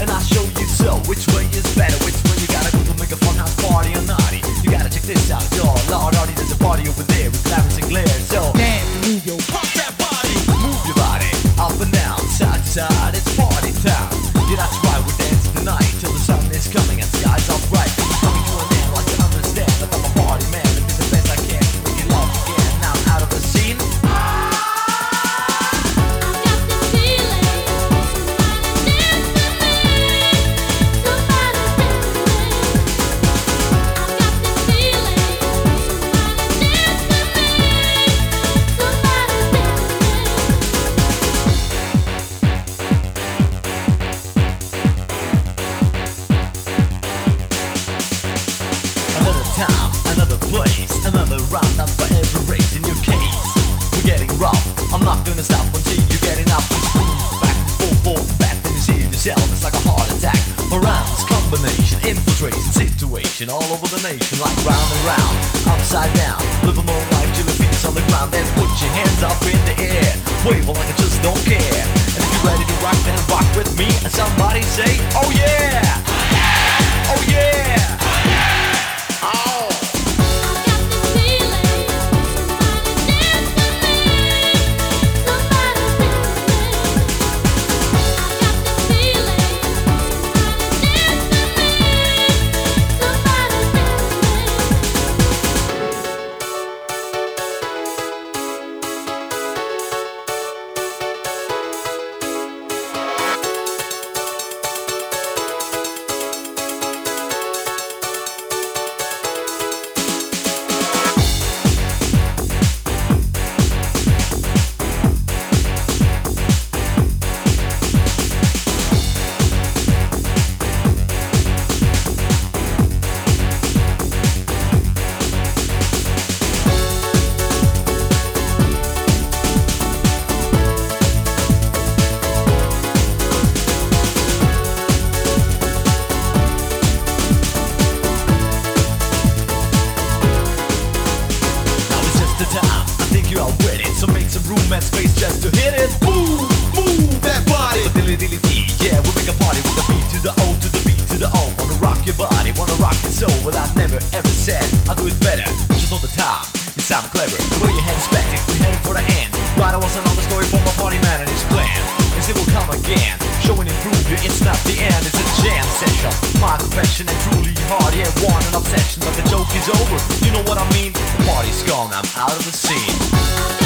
and I time, another place, another round. That's for every race in your case. We're getting rough. I'm not gonna stop until you get enough. Back, forth, forth, back, then you see yourself. It's like a heart attack. Rounds, combination, infiltration, situation all over the nation, like round and round, upside down. Live a more life till your feet on the ground. Then put your hands up in the air, wave like I just don't care. And if you're ready to rock, then rock with me. And somebody say, Oh yeah, oh yeah. The way your head we're heading for the end. I was another story for my party man and his plan. Yes, it will come again. Show and improve you, it's not the end, it's a jam session. My confession and truly hard, yeah, one an obsession, but the joke is over. You know what I mean? The party's gone, I'm out of the scene.